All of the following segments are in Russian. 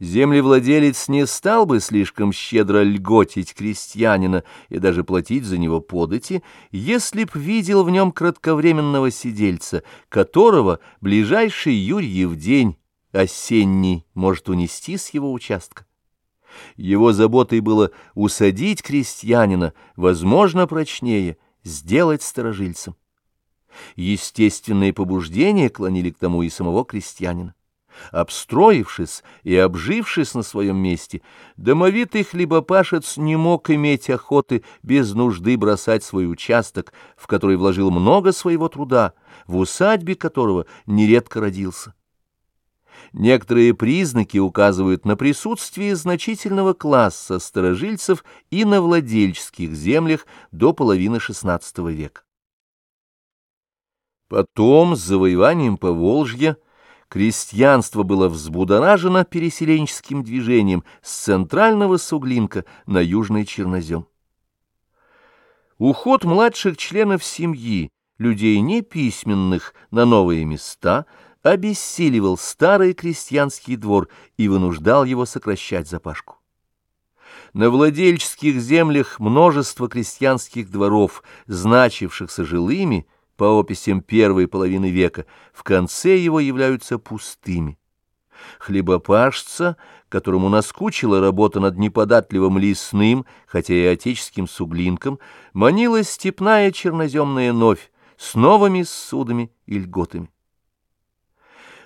Землевладелец не стал бы слишком щедро льготить крестьянина и даже платить за него подати, если б видел в нем кратковременного сидельца, которого ближайший Юрьев день осенний может унести с его участка. Его заботой было усадить крестьянина, возможно, прочнее, сделать сторожильцем. Естественные побуждения клонили к тому и самого крестьянина. Обстроившись и обжившись на своем месте, домовитый хлебопашец не мог иметь охоты без нужды бросать свой участок, в который вложил много своего труда, в усадьбе которого нередко родился. Некоторые признаки указывают на присутствие значительного класса старожильцев и на владельческих землях до половины XVI века. Потом, с завоеванием Поволжья, крестьянство было взбудоражено переселенческим движением с центрального Суглинка на южный Чернозем. Уход младших членов семьи, людей неписьменных, на новые места обессиливал старый крестьянский двор и вынуждал его сокращать запашку. На владельческих землях множество крестьянских дворов, значившихся жилыми, по описям первой половины века, в конце его являются пустыми. Хлебопашца, которому наскучила работа над неподатливым лесным, хотя и отеческим суглинком, манила степная черноземная новь с новыми судами и льготами.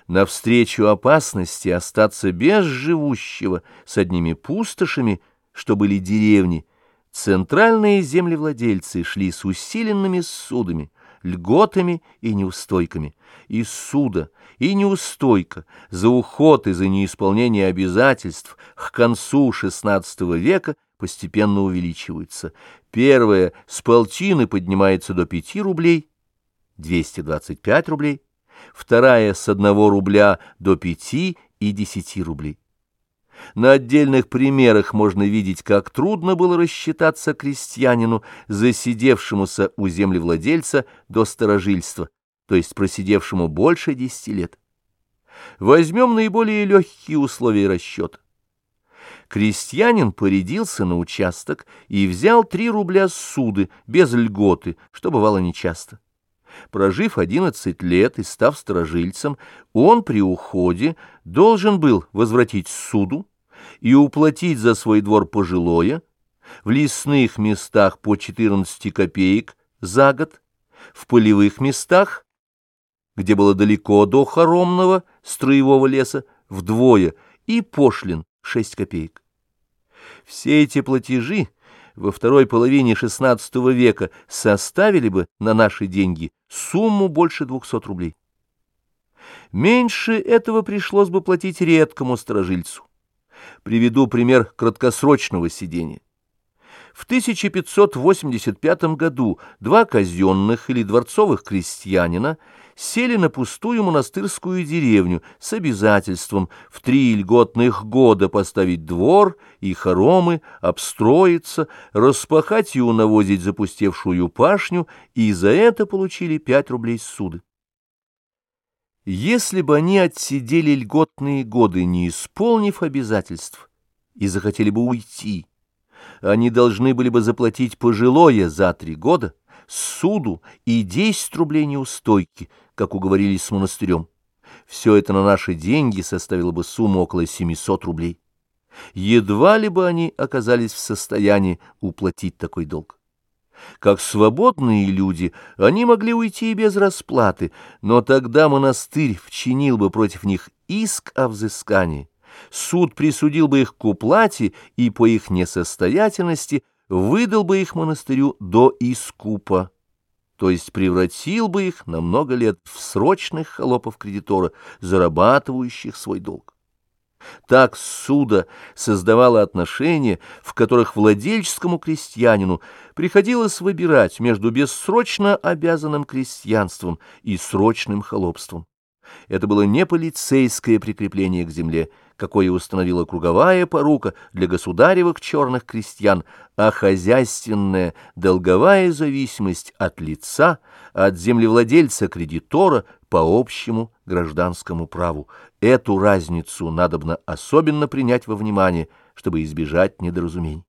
Навстречу опасности остаться без живущего с одними пустошами, что были деревни, центральные землевладельцы шли с усиленными судами, льготами и неустойками. И суда, и неустойка за уход и за неисполнение обязательств к концу XVI века постепенно увеличиваются. Первая с полтины поднимается до 5 рублей, 225 рублей, вторая с 1 рубля до 5 и 10 рублей. На отдельных примерах можно видеть, как трудно было рассчитаться крестьянину, засидевшемуся у землевладельца до старожильства, то есть просидевшему больше десяти лет. Возьмем наиболее легкие условия расчета. Крестьянин порядился на участок и взял три рубля суды без льготы, что бывало нечасто. Прожив одиннадцать лет и став сторожильцем, он при уходе должен был возвратить суду и уплатить за свой двор пожилое, в лесных местах по 14 копеек за год, в полевых местах, где было далеко до хоромного строевого леса, вдвое, и пошлин 6 копеек. Все эти платежи во второй половине XVI века составили бы на наши деньги сумму больше 200 рублей. Меньше этого пришлось бы платить редкому сторожильцу. Приведу пример краткосрочного сидения. В 1585 году два казенных или дворцовых крестьянина сели на пустую монастырскую деревню с обязательством в три льготных года поставить двор и хоромы, обстроиться, распахать и унавозить запустевшую пашню, и за это получили пять рублей суды. Если бы они отсидели льготные годы, не исполнив обязательств, и захотели бы уйти, они должны были бы заплатить пожилое за три года, суду и 10 рублей неустойки, как уговорились с монастырем. Все это на наши деньги составило бы сумму около 700 рублей. Едва ли бы они оказались в состоянии уплатить такой долг. Как свободные люди, они могли уйти и без расплаты, но тогда монастырь вчинил бы против них иск о взыскании суд присудил бы их к уплате и по их несостоятельности выдал бы их монастырю до искупа, то есть превратил бы их на много лет в срочных холопов кредитора, зарабатывающих свой долг. Так суда создавало отношения, в которых владельческому крестьянину приходилось выбирать между бессрочно обязанным крестьянством и срочным холопством. Это было не полицейское прикрепление к земле, какое установила круговая порука для государевых черных крестьян, а хозяйственная долговая зависимость от лица, от землевладельца-кредитора по общему гражданскому праву. Эту разницу надобно особенно принять во внимание, чтобы избежать недоразумений.